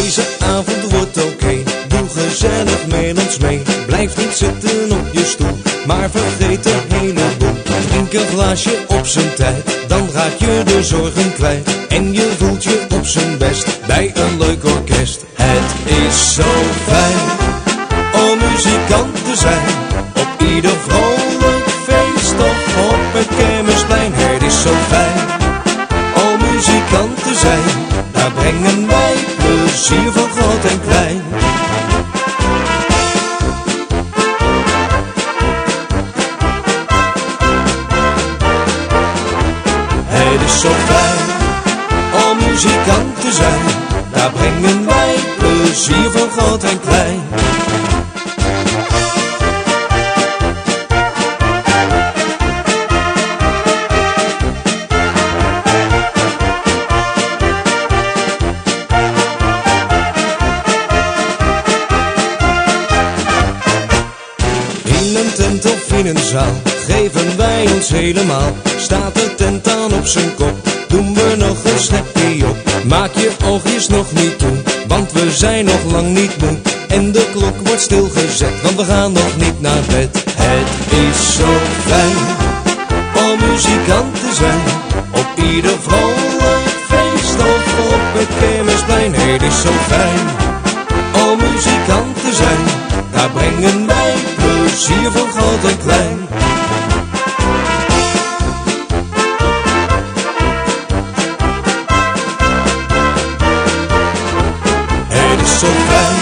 Deze avond wordt oké, doe gezellig met ons mee. Blijf niet zitten op je stoel, maar vergeet er heleboel. Drink een glaasje op zijn tijd, dan raak je de zorgen kwijt. En je voelt je op zijn best, bij een leuk orkest. Het is zo fijn, om muzikant te zijn. Op ieder vrolijk feest of op het kermisplein. Het is zo fijn, om muzikant te zijn. Daar brengen wij plezier van groot en klein. Het is zo fijn om muzikant te zijn. Daar brengen wij plezier van groot en klein. Tent of in een zaal geven wij ons helemaal. Staat de tent dan op zijn kop, doen we nog een schepje op. Maak je oogjes nog niet toe, want we zijn nog lang niet moe. En de klok wordt stilgezet, want we gaan nog niet naar bed. Het is zo fijn om muzikant te zijn. Op ieder vrolijk feest of op het kermisplein. Het is zo fijn om muzikant te zijn. Daar brengen wij plezier van groot en klein. Het is zo fijn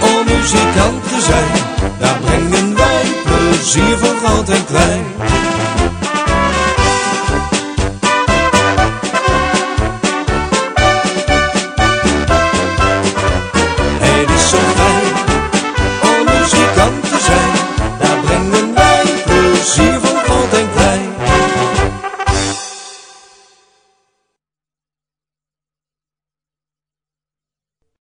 om muzikant te zijn. Daar brengen wij plezier van groot en klein.